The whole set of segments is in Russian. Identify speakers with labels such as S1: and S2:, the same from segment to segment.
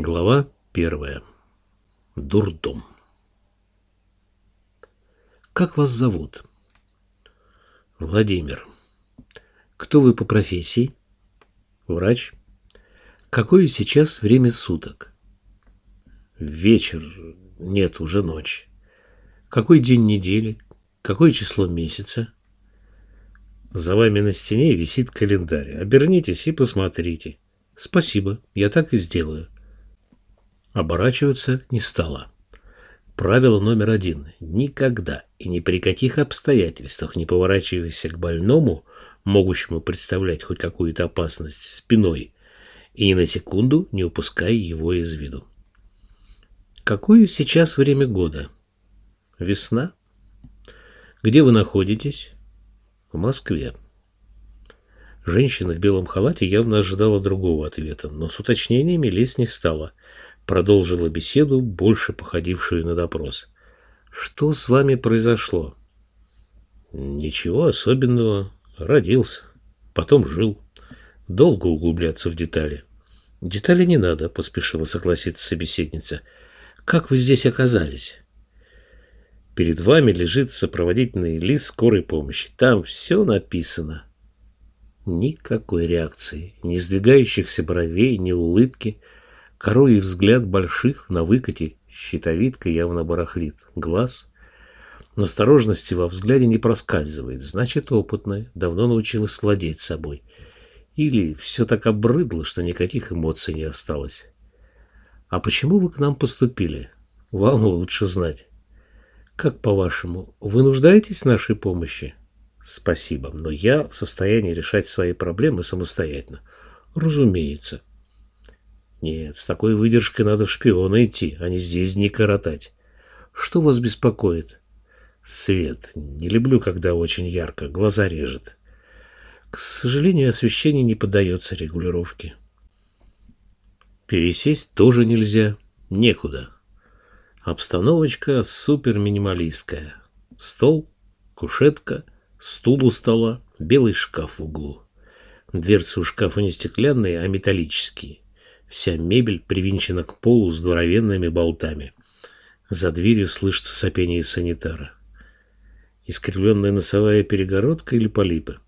S1: Глава первая. Дурдом. Как вас зовут? Владимир. Кто вы по профессии? Врач. Какое сейчас время суток? Вечер. Нет, уже ночь. Какой день недели? Какое число месяца? За вами на стене висит календарь. Обернитесь и посмотрите. Спасибо, я так и сделаю. Оборачиваться не стала. Правило номер один. Никогда и ни при каких обстоятельствах не поворачивайся к больному, могущему представлять хоть какую-то опасность спиной, и ни на секунду не упускай его из виду. Какое сейчас время года? Весна? Где вы находитесь? В Москве. Женщина в белом халате явно ожидала другого ответа, но с уточнениями лезть не стала – продолжила беседу, больше походившую на допрос. «Что с вами произошло?» «Ничего особенного. Родился. Потом жил. Долго углубляться в детали». «Детали не надо», — поспешила согласиться собеседница. «Как вы здесь оказались?» «Перед вами лежит сопроводительный лист скорой помощи. Там все написано». Никакой реакции, ни сдвигающихся бровей, ни улыбки — Коровий взгляд больших на выкате, щитовидка явно барахлит, глаз. Насторожности во взгляде не проскальзывает, значит, опытная, давно научилась владеть собой. Или все так обрыдло, что никаких эмоций не осталось. А почему вы к нам поступили? Вам лучше знать. Как по-вашему, вы нуждаетесь в нашей помощи? Спасибо, но я в состоянии решать свои проблемы самостоятельно. Разумеется. Нет, с такой выдержкой надо в шпиона идти, а не здесь не коротать. Что вас беспокоит? Свет. Не люблю, когда очень ярко, глаза режет. К сожалению, освещение не поддается регулировке. Пересесть тоже нельзя. Некуда. Обстановочка супер-минималистская. Стол, кушетка, стул у стола, белый шкаф в углу. Дверцы у шкафа не стеклянные, а металлические. Вся мебель привинчена к полу здоровенными болтами. За дверью слышится сопение санитара. Искривленная носовая перегородка или полипы?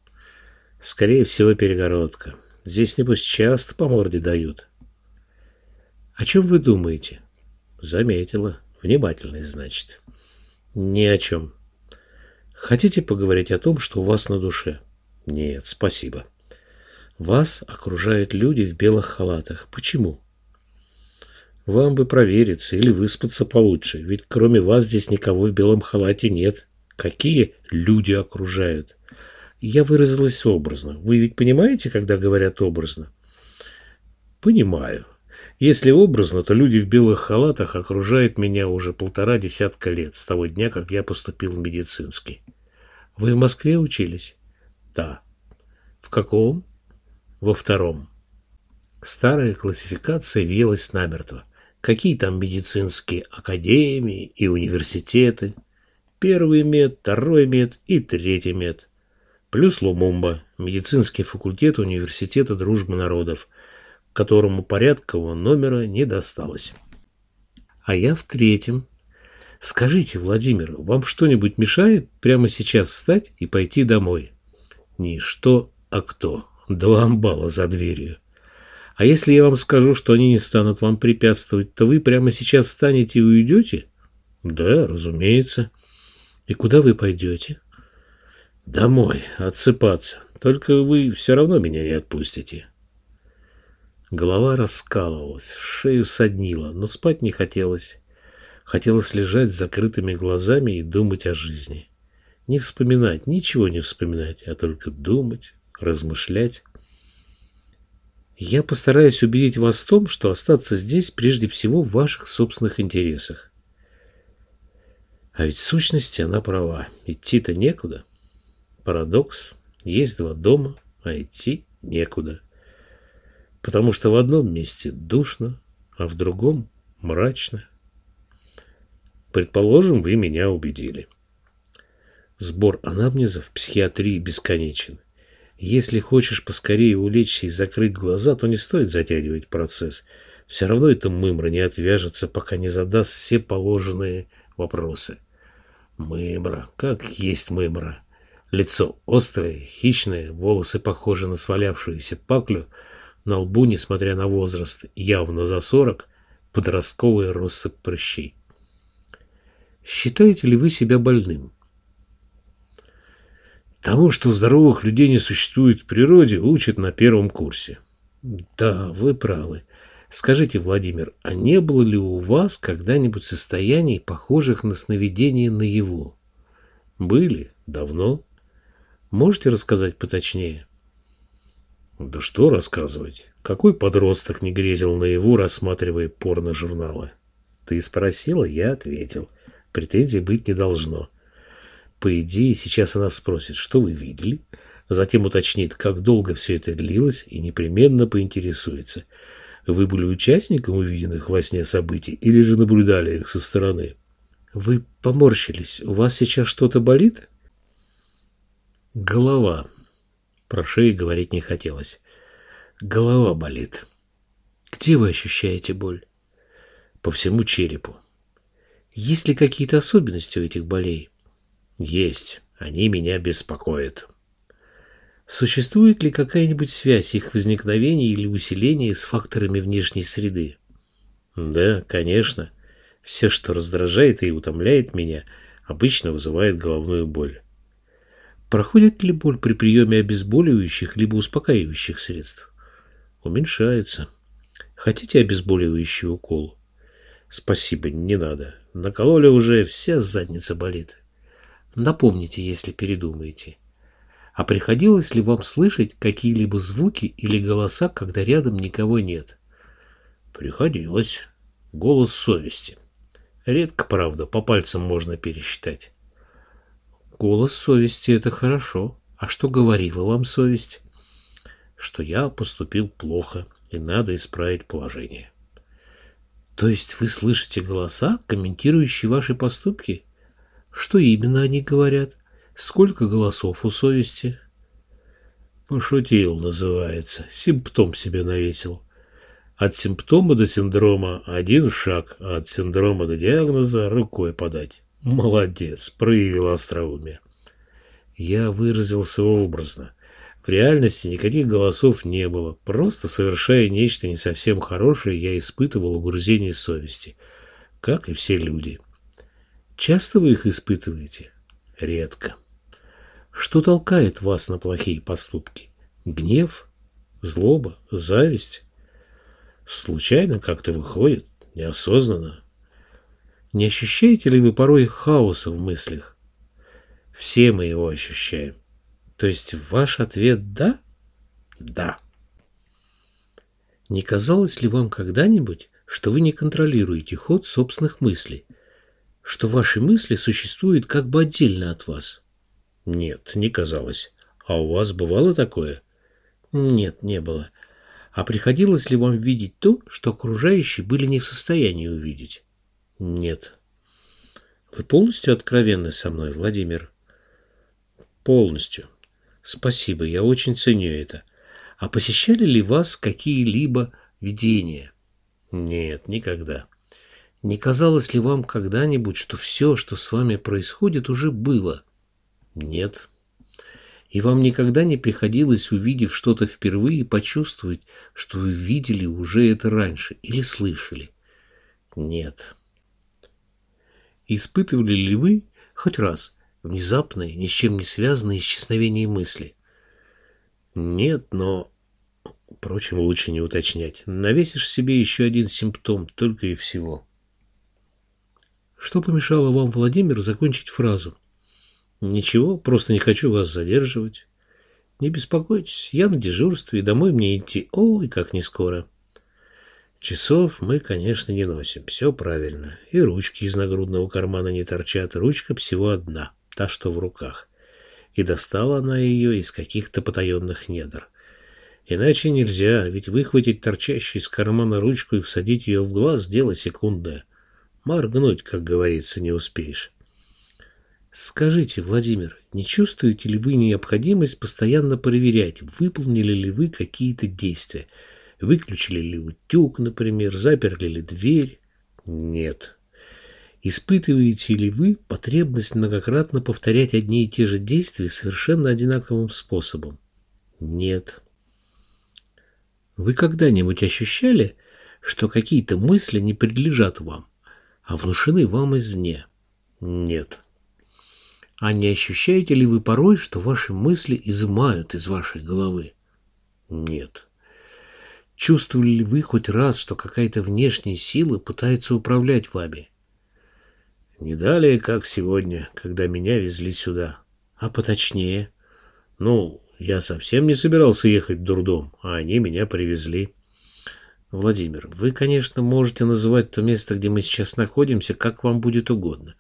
S1: Скорее всего, перегородка. Здесь, небось, часто по морде дают. О чем вы думаете? Заметила. Внимательность, значит. Ни о чем. Хотите поговорить о том, что у вас на душе? Нет, спасибо. Вас окружают люди в белых халатах. Почему? Вам бы провериться или выспаться получше, ведь кроме вас здесь никого в белом халате нет. Какие люди окружают? Я выразилась образно. Вы ведь понимаете, когда говорят образно? Понимаю. Если образно, то люди в белых халатах окружают меня уже полтора десятка лет, с того дня, как я поступил в медицинский. Вы в Москве учились? Да. В каком? Во втором. Старая классификация въелась намертво. Какие там медицинские академии и университеты? Первый мед, второй мед и третий мед. Плюс Лумумба, медицинский факультет университета дружбы народов, которому порядкового номера не досталось. А я в третьем. Скажите, Владимир, вам что-нибудь мешает прямо сейчас встать и пойти домой? Не что, а кто. Два амбала за дверью. А если я вам скажу, что они не станут вам препятствовать, то вы прямо сейчас встанете и уйдете? Да, разумеется. И куда вы пойдете? Домой, отсыпаться. Только вы все равно меня не отпустите. Голова раскалывалась, шею соднила, но спать не хотелось. Хотелось лежать с закрытыми глазами и думать о жизни. Не вспоминать, ничего не вспоминать, а только думать, размышлять. Я постараюсь убедить вас в том, что остаться здесь прежде всего в ваших собственных интересах. А ведь в сущности она права. Идти-то некуда. Парадокс. Есть два дома, а идти некуда. Потому что в одном месте душно, а в другом мрачно. Предположим, вы меня убедили. Сбор анамнезов в психиатрии бесконечен. Если хочешь поскорее улечься и закрыть глаза, то не стоит затягивать процесс. Все равно эта мымра не отвяжется, пока не задаст все положенные вопросы. Мымра, как есть мымра. Лицо острое, хищное, волосы похожи на свалявшуюся паклю, на лбу, несмотря на возраст, явно за сорок, подростковый россыпь прыщей. Считаете ли вы себя больным? Тому, что здоровых людей не существует в природе, учат на первом курсе. Да, вы правы. Скажите, Владимир, а не было ли у вас когда-нибудь состояний, похожих на сновидение наяву? Были. Давно. Можете рассказать поточнее? Да что рассказывать? Какой подросток не грезил наяву, рассматривая порно-журналы? Ты спросила, я ответил. Претензий быть не должно. По идее, сейчас она спросит, что вы видели, затем уточнит, как долго все это длилось, и непременно поинтересуется. Вы были участником увиденных во сне событий или же наблюдали их со стороны? Вы поморщились. У вас сейчас что-то болит? Голова. Про шею говорить не хотелось. Голова болит. Где вы ощущаете боль? По всему черепу. Есть ли какие-то особенности у этих болей? Есть. Они меня беспокоят. Существует ли какая-нибудь связь их возникновения или усиления с факторами внешней среды? Да, конечно. Все, что раздражает и утомляет меня, обычно вызывает головную боль. Проходит ли боль при приеме обезболивающих либо успокаивающих средств? Уменьшается. Хотите обезболивающий укол? Спасибо, не надо. Накололи уже, вся задница болит. Напомните, если передумаете. А приходилось ли вам слышать какие-либо звуки или голоса, когда рядом никого нет? Приходилось. Голос совести. Редко, правда, по пальцам можно пересчитать. Голос совести — это хорошо. А что говорила вам совесть? Что я поступил плохо, и надо исправить положение. То есть вы слышите голоса, комментирующие ваши поступки? Что именно они говорят? Сколько голосов у совести? Пошутил, называется. Симптом себе навесил. От симптома до синдрома один шаг, а от синдрома до диагноза рукой подать. Молодец, проявил остроумие. Я выразился образно. В реальности никаких голосов не было. Просто совершая нечто не совсем хорошее, я испытывал угрызение совести. Как и все люди. Часто вы их испытываете? Редко. Что толкает вас на плохие поступки? Гнев? Злоба? Зависть? Случайно как-то выходит? Неосознанно? Не ощущаете ли вы порой хаоса в мыслях? Все мы его ощущаем. То есть ваш ответ «да»? Да. Не казалось ли вам когда-нибудь, что вы не контролируете ход собственных мыслей? Что ваши мысли существуют как бы отдельно от вас? Нет, не казалось. А у вас бывало такое? Нет, не было. А приходилось ли вам видеть то, что окружающие были не в состоянии увидеть? Нет. Вы полностью откровенны со мной, Владимир? Полностью. Спасибо, я очень ценю это. А посещали ли вас какие-либо видения? Нет, никогда. Не казалось ли вам когда-нибудь, что все, что с вами происходит, уже было? Нет. И вам никогда не приходилось, увидев что-то впервые, почувствовать, что вы видели уже это раньше или слышали? Нет. Испытывали ли вы хоть раз внезапное, ни с чем не связанное исчезновение мысли? Нет, но... Впрочем, лучше не уточнять. Навесишь себе еще один симптом, только и всего. Что помешало вам, Владимир, закончить фразу? Ничего, просто не хочу вас задерживать. Не беспокойтесь, я на дежурстве, и домой мне идти, ой, как не скоро. Часов мы, конечно, не носим, все правильно. И ручки из нагрудного кармана не торчат, ручка всего одна, та, что в руках. И достала она ее из каких-то потаенных недр. Иначе нельзя, ведь выхватить торчащую из кармана ручку и всадить ее в глаз – дело секундное. Моргнуть, как говорится, не успеешь. Скажите, Владимир, не чувствуете ли вы необходимость постоянно проверять, выполнили ли вы какие-то действия? Выключили ли утюг, например, заперли ли дверь? Нет. Испытываете ли вы потребность многократно повторять одни и те же действия совершенно одинаковым способом? Нет. Вы когда-нибудь ощущали, что какие-то мысли не принадлежат вам, а внушены вам извне? Нет. А не ощущаете ли вы порой, что ваши мысли изымают из вашей головы? Нет. Чувствовали ли вы хоть раз, что какая-то внешняя сила пытается управлять вами? Не далее, как сегодня, когда меня везли сюда. А поточнее? Ну, я совсем не собирался ехать в дурдом, а они меня привезли. Владимир, вы, конечно, можете называть то место, где мы сейчас находимся, как вам будет угодно.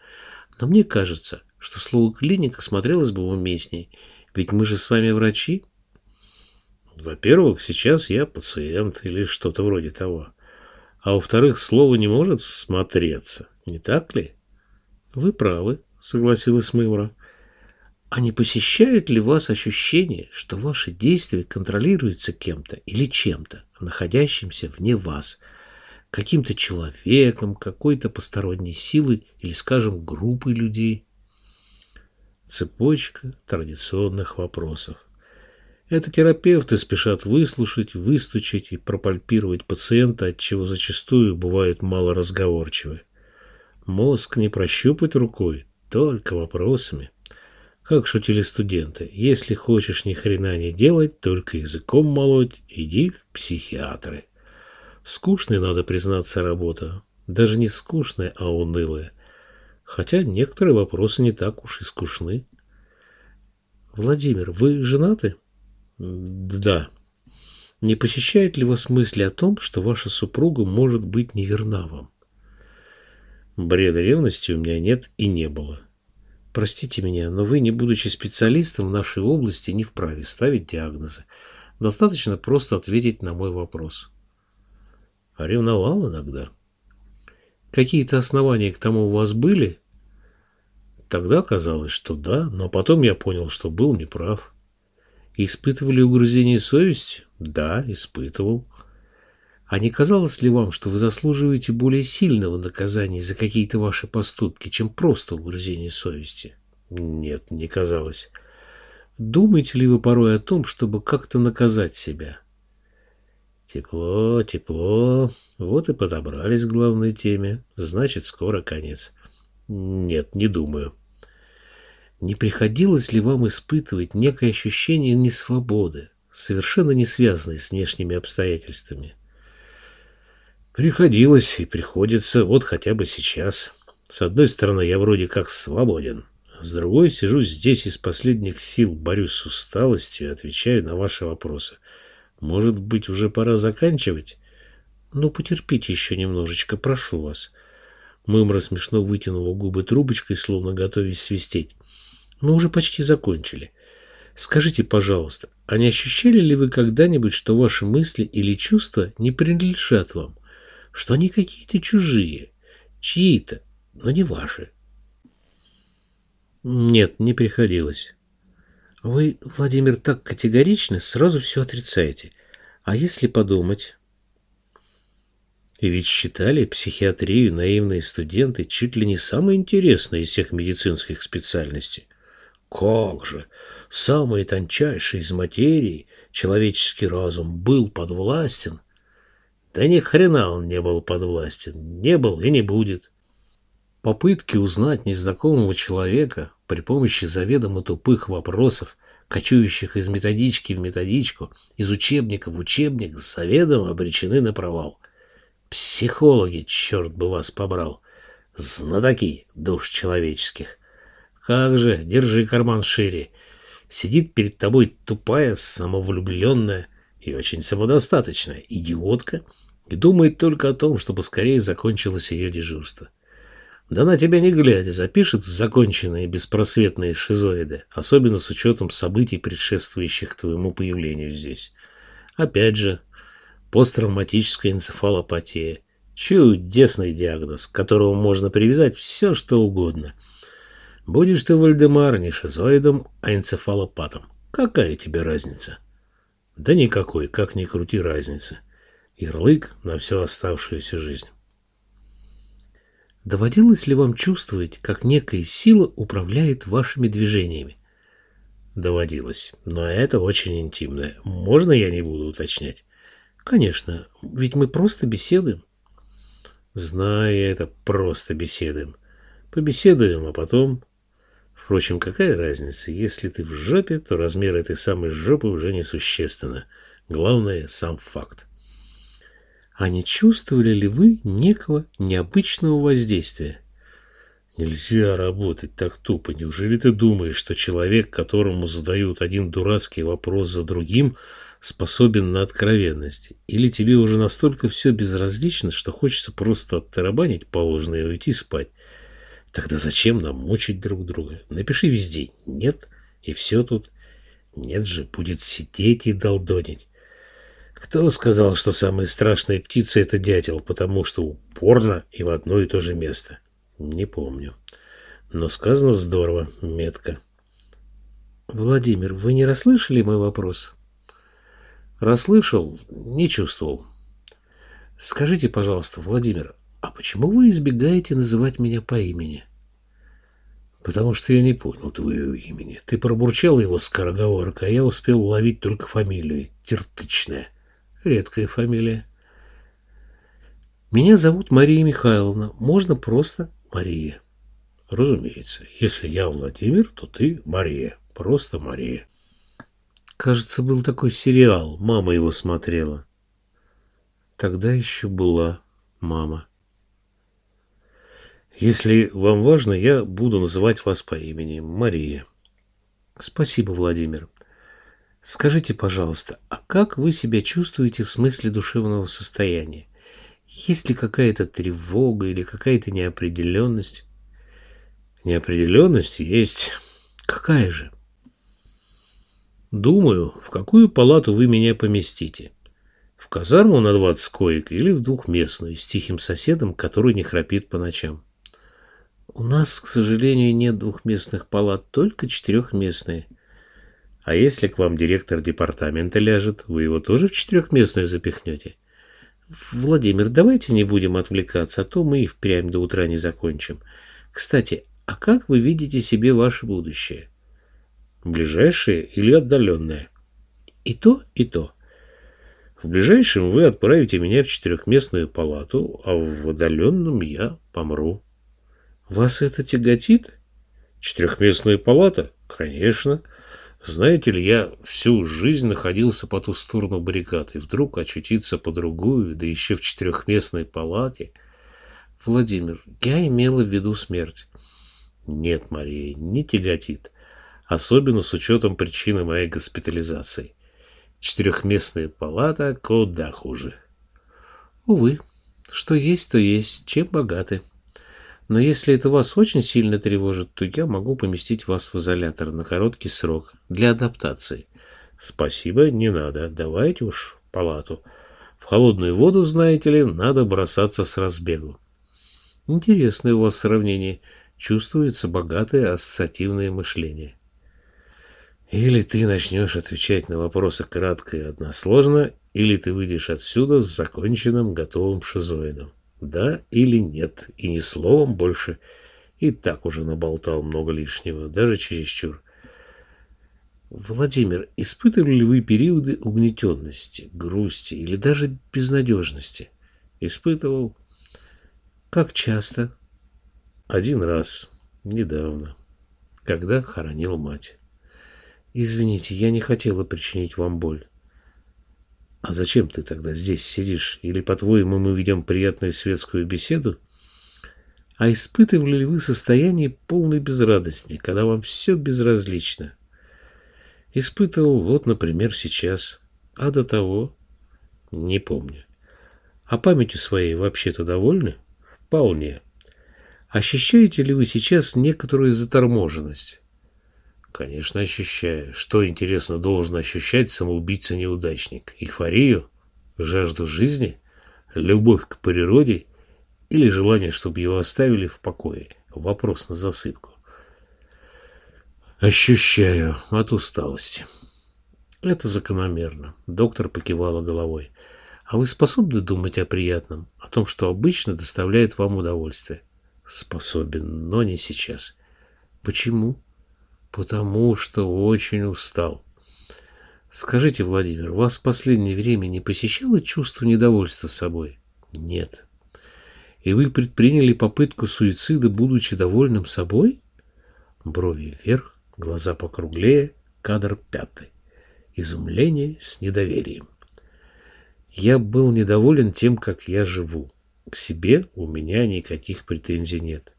S1: Но мне кажется, что слово «клиника» смотрелось бы уместней. Ведь мы же с вами врачи. Во-первых, сейчас я пациент или что-то вроде того. А во-вторых, слово не может смотреться, не так ли? Вы правы, согласилась Мымра. А не посещает ли вас ощущение, что ваши действия контролируются кем-то или чем-то, находящимся вне вас, каким-то человеком, какой-то посторонней силой или, скажем, группой людей? Цепочка традиционных вопросов. Это терапевты спешат выслушать, выстучить и пропальпировать пациента, от чего зачастую бывают малоразговорчивы. Мозг не прощупать рукой, только вопросами. Как шутили студенты, если хочешь ни хрена не делать, только языком молоть, иди в психиатры. Скучная, надо признаться, работа. Даже не скучная, а унылая. Хотя некоторые вопросы не так уж и скучны. Владимир, вы женаты? Да. Не посещает ли вас мысли о том, что ваша супруга может быть неверна вам? Бреда ревности у меня нет и не было. Простите меня, но вы, не будучи специалистом в нашей области, не вправе ставить диагнозы. Достаточно просто ответить на мой вопрос. А ревновал иногда. Какие-то основания к тому у вас были? Тогда казалось, что да, но потом я понял, что был неправ. Испытывали угрызение совести? Да, испытывал. А не казалось ли вам, что вы заслуживаете более сильного наказания за какие-то ваши поступки, чем просто угрызение совести? Нет, не казалось. Думаете ли вы порой о том, чтобы как-то наказать себя? Тепло, тепло. Вот и подобрались к главной теме. Значит, скоро конец. Нет, не думаю. Не приходилось ли вам испытывать некое ощущение несвободы, совершенно не связанное с внешними обстоятельствами? Приходилось и приходится, вот хотя бы сейчас. С одной стороны, я вроде как свободен. С другой, сижу здесь из последних сил, борюсь с усталостью и отвечаю на ваши вопросы. Может быть, уже пора заканчивать? Ну, потерпите еще немножечко, прошу вас. Мымра смешно вытянула губы трубочкой, словно готовясь свистеть. Мы уже почти закончили. Скажите, пожалуйста, а не ощущали ли вы когда-нибудь, что ваши мысли или чувства не принадлежат вам? Что они какие-то чужие, чьи-то, но не ваши. Нет, не приходилось. Вы, Владимир, так категорично сразу все отрицаете. А если подумать? И ведь считали психиатрию наивные студенты чуть ли не самой интересной из всех медицинских специальностей. Как же! Самый тончайший из материи человеческий разум был подвластен да ни хрена он не был подвластен, не был и не будет. Попытки узнать незнакомого человека при помощи заведомо тупых вопросов, кочующих из методички в методичку, из учебника в учебник, заведомо обречены на провал. Психологи, черт бы вас побрал, знатоки душ человеческих. Как же, держи карман шире. Сидит перед тобой тупая, самовлюбленная и очень самодостаточная идиотка — и думает только о том, чтобы скорее закончилось ее дежурство. Да на тебя не глядя запишет законченные беспросветные шизоиды, особенно с учетом событий, предшествующих твоему появлению здесь. Опять же, посттравматическая энцефалопатия. Чудесный диагноз, к которому можно привязать все, что угодно. Будешь ты, Вальдемар, не шизоидом, а энцефалопатом. Какая тебе разница? Да никакой, как ни крути разницы. Ярлык на всю оставшуюся жизнь. Доводилось ли вам чувствовать, как некая сила управляет вашими движениями? Доводилось. Но это очень интимное. Можно я не буду уточнять? Конечно, ведь мы просто беседуем. Знаю это, просто беседуем. Побеседуем, а потом... Впрочем, какая разница? Если ты в жопе, то размер этой самой жопы уже несущественно. Главное – сам факт. А не чувствовали ли вы некого необычного воздействия? Нельзя работать так тупо. Неужели ты думаешь, что человек, которому задают один дурацкий вопрос за другим, способен на откровенность? Или тебе уже настолько все безразлично, что хочется просто оттарабанить положенное и уйти спать? Тогда зачем нам мучить друг друга? Напиши везде «нет» и все тут. Нет же, будет сидеть и долдонить. Кто сказал, что самая страшная птица — это дятел, потому что упорно и в одно и то же место? Не помню. Но сказано здорово, метко. Владимир, вы не расслышали мой вопрос? Расслышал, не чувствовал. Скажите, пожалуйста, Владимир, а почему вы избегаете называть меня по имени? Потому что я не понял твоего имени. Ты пробурчал его скороговоркой, а я успел уловить только фамилию. Тертычная. Редкая фамилия. Меня зовут Мария Михайловна. Можно просто Мария. Разумеется. Если я Владимир, то ты Мария. Просто Мария. Кажется, был такой сериал. Мама его смотрела. Тогда еще была мама. Если вам важно, я буду называть вас по имени Мария. Спасибо, Владимир. Скажите, пожалуйста, а как вы себя чувствуете в смысле душевного состояния? Есть ли какая-то тревога или какая-то неопределенность? Неопределенность есть. Какая же? Думаю, в какую палату вы меня поместите. В казарму на 20 коек или в двухместную с тихим соседом, который не храпит по ночам. У нас, к сожалению, нет двухместных палат, только четырехместные. А если к вам директор департамента ляжет, вы его тоже в четырехместную запихнете? Владимир, давайте не будем отвлекаться, а то мы и впрямь до утра не закончим. Кстати, а как вы видите себе ваше будущее? Ближайшее или отдаленное? И то, и то. В ближайшем вы отправите меня в четырехместную палату, а в отдаленном я помру. Вас это тяготит? Четырехместная палата? Конечно. Знаете ли, я всю жизнь находился по ту сторону баррикад, и вдруг очутиться по другую, да еще в четырехместной палате. Владимир, я имела в виду смерть. Нет, Мария, не тяготит. Особенно с учетом причины моей госпитализации. Четырехместная палата куда хуже. Увы, что есть, то есть, чем богаты. Но если это вас очень сильно тревожит, то я могу поместить вас в изолятор на короткий срок для адаптации. Спасибо, не надо. Давайте уж палату. В холодную воду, знаете ли, надо бросаться с разбегу. Интересное у вас сравнение. Чувствуется богатое ассоциативное мышление. Или ты начнешь отвечать на вопросы кратко и односложно, или ты выйдешь отсюда с законченным готовым шизоидом. Да или нет, и ни словом больше. И так уже наболтал много лишнего, даже чересчур. Владимир, испытывали ли вы периоды угнетенности, грусти или даже безнадежности? Испытывал. Как часто? Один раз, недавно, когда хоронил мать. Извините, я не хотела причинить вам боль. А зачем ты тогда здесь сидишь? Или, по-твоему, мы ведем приятную светскую беседу? А испытывали ли вы состояние полной безрадости, когда вам все безразлично? Испытывал вот, например, сейчас. А до того? Не помню. А памятью своей вообще-то довольны? Вполне. Ощущаете ли вы сейчас некоторую заторможенность? Конечно, ощущаю. Что, интересно, должен ощущать самоубийца-неудачник? Эйфорию? Жажду жизни? Любовь к природе? Или желание, чтобы его оставили в покое? Вопрос на засыпку. Ощущаю от усталости. Это закономерно. Доктор покивала головой. А вы способны думать о приятном, о том, что обычно доставляет вам удовольствие? Способен, но не сейчас. Почему? Потому что очень устал. Скажите, Владимир, вас в последнее время не посещало чувство недовольства собой? Нет. И вы предприняли попытку суицида, будучи довольным собой? Брови вверх, глаза покруглее, кадр пятый. Изумление с недоверием. Я был недоволен тем, как я живу. К себе у меня никаких претензий нет.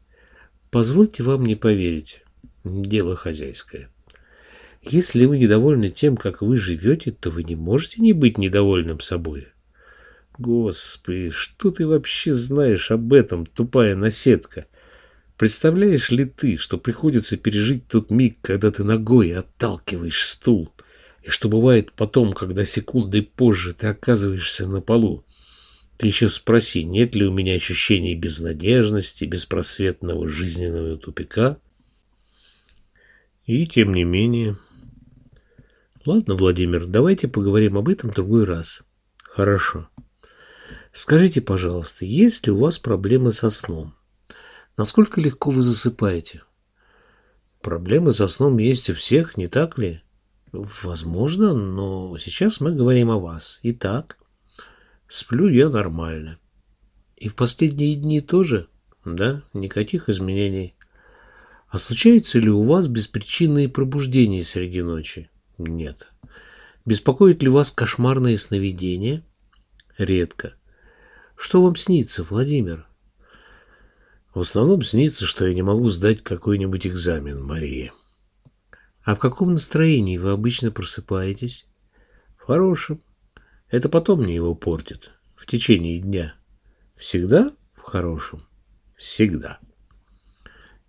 S1: Позвольте вам не поверить. Дело хозяйское. Если вы недовольны тем, как вы живете, то вы не можете не быть недовольным собой. Господи, что ты вообще знаешь об этом, тупая наседка? Представляешь ли ты, что приходится пережить тот миг, когда ты ногой отталкиваешь стул, и что бывает потом, когда секунды позже ты оказываешься на полу? Ты еще спроси, нет ли у меня ощущений безнадежности, беспросветного жизненного тупика? И тем не менее... Ладно, Владимир, давайте поговорим об этом в другой раз. Хорошо. Скажите, пожалуйста, есть ли у вас проблемы со сном? Насколько легко вы засыпаете? Проблемы со сном есть у всех, не так ли? Возможно, но сейчас мы говорим о вас. Итак, сплю я нормально. И в последние дни тоже? Да, никаких изменений. А случаются ли у вас беспричинные пробуждения среди ночи? Нет. Беспокоит ли вас кошмарные сновидения? Редко. Что вам снится, Владимир? В основном снится, что я не могу сдать какой-нибудь экзамен, Мария. А в каком настроении вы обычно просыпаетесь? В хорошем. Это потом мне его портит. В течение дня. Всегда в хорошем? Всегда.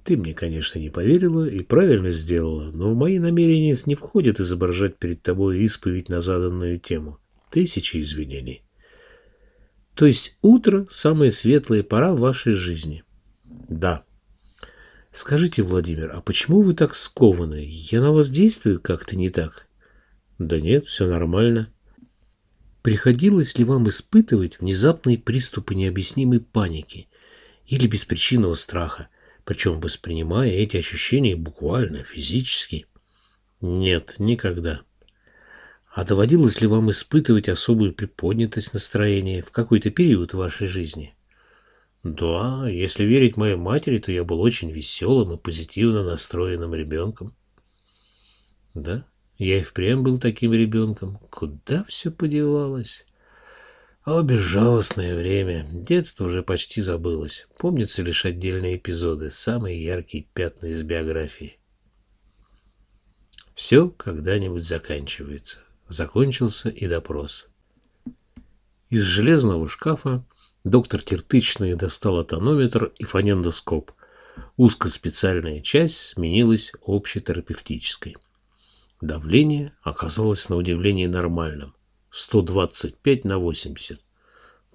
S1: Ты мне, конечно, не поверила и правильно сделала, но в мои намерения не входит изображать перед тобой исповедь на заданную тему. Тысячи извинений. То есть утро – самая светлая пора в вашей жизни. Да. Скажите, Владимир, а почему вы так скованы? Я на вас действую как-то не так? Да нет, все нормально. Приходилось ли вам испытывать внезапные приступы необъяснимой паники или беспричинного страха, причем воспринимая эти ощущения буквально, физически? Нет, никогда. А доводилось ли вам испытывать особую приподнятость настроения в какой-то период вашей жизни? Да, если верить моей матери, то я был очень веселым и позитивно настроенным ребенком. Да, я и впрямь был таким ребенком. Куда все подевалось? О, безжалостное время. Детство уже почти забылось. Помнятся лишь отдельные эпизоды, самые яркие пятна из биографии. Все когда-нибудь заканчивается. Закончился и допрос. Из железного шкафа Доктор Киртычный достал тонометр и фонендоскоп. Узкоспециальная часть сменилась общетерапевтической. Давление оказалось на удивление нормальным. 125 на 80.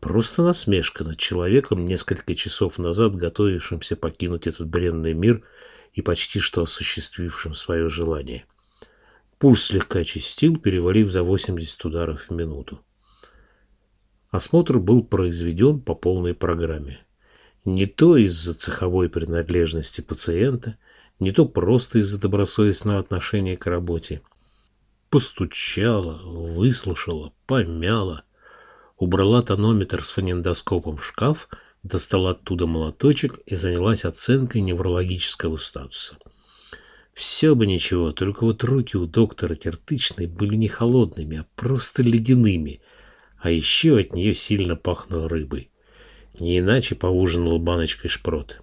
S1: Просто насмешка над человеком, несколько часов назад готовившимся покинуть этот бренный мир и почти что осуществившим свое желание. Пульс слегка чистил, перевалив за 80 ударов в минуту. Осмотр был произведен по полной программе. Не то из-за цеховой принадлежности пациента, не то просто из-за добросовестного отношения к работе. Постучала, выслушала, помяла, убрала тонометр с фонендоскопом в шкаф, достала оттуда молоточек и занялась оценкой неврологического статуса. Все бы ничего, только вот руки у доктора Киртычной были не холодными, а просто ледяными – а еще от нее сильно пахло рыбой. Не иначе поужинал баночкой шпрот.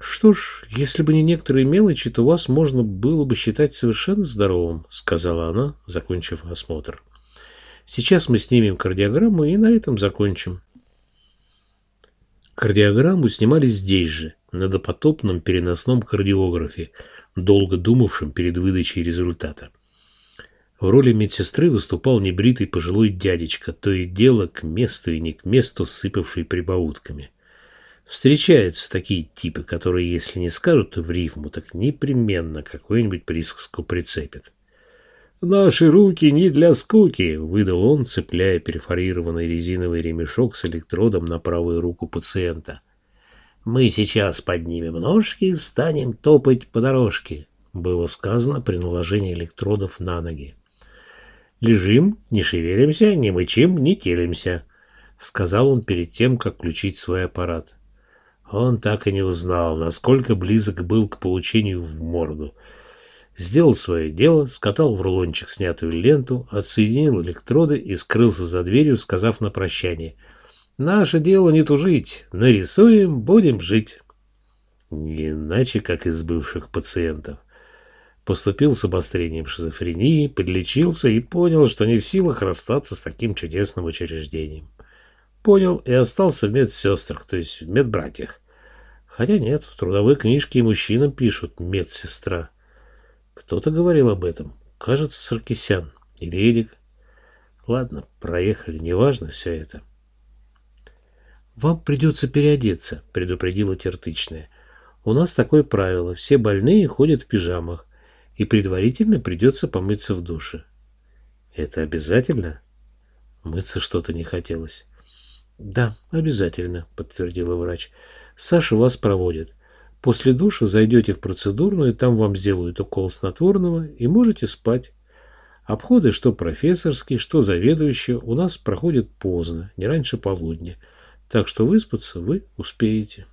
S1: «Что ж, если бы не некоторые мелочи, то вас можно было бы считать совершенно здоровым», сказала она, закончив осмотр. «Сейчас мы снимем кардиограмму и на этом закончим». Кардиограмму снимали здесь же, на допотопном переносном кардиографе, долго думавшем перед выдачей результата. В роли медсестры выступал небритый пожилой дядечка, то и дело к месту и не к месту сыпавший прибаутками. Встречаются такие типы, которые, если не скажут в рифму, так непременно какой-нибудь присказку прицепят. «Наши руки не для скуки», — выдал он, цепляя перфорированный резиновый ремешок с электродом на правую руку пациента. «Мы сейчас поднимем ножки и станем топать по дорожке», — было сказано при наложении электродов на ноги. «Лежим, не шевелимся, не мычим, не телимся», — сказал он перед тем, как включить свой аппарат. Он так и не узнал, насколько близок был к получению в морду — сделал свое дело, скатал в рулончик снятую ленту, отсоединил электроды и скрылся за дверью, сказав на прощание. «Наше дело не тужить. Нарисуем, будем жить». Не иначе, как из бывших пациентов. Поступил с обострением шизофрении, подлечился и понял, что не в силах расстаться с таким чудесным учреждением. Понял и остался в медсестрах, то есть в медбратьях. Хотя нет, в трудовой книжке и мужчинам пишут «медсестра». Кто-то говорил об этом. Кажется, Саркисян или Эдик. Ладно, проехали, неважно все это. «Вам придется переодеться», — предупредила Тертычная. «У нас такое правило. Все больные ходят в пижамах, и предварительно придется помыться в душе». «Это обязательно?» Мыться что-то не хотелось. «Да, обязательно», — подтвердила врач. «Саша вас проводит. После душа зайдете в процедурную, там вам сделают укол снотворного и можете спать. Обходы, что профессорские, что заведующие, у нас проходят поздно, не раньше полудня. Так что выспаться вы успеете.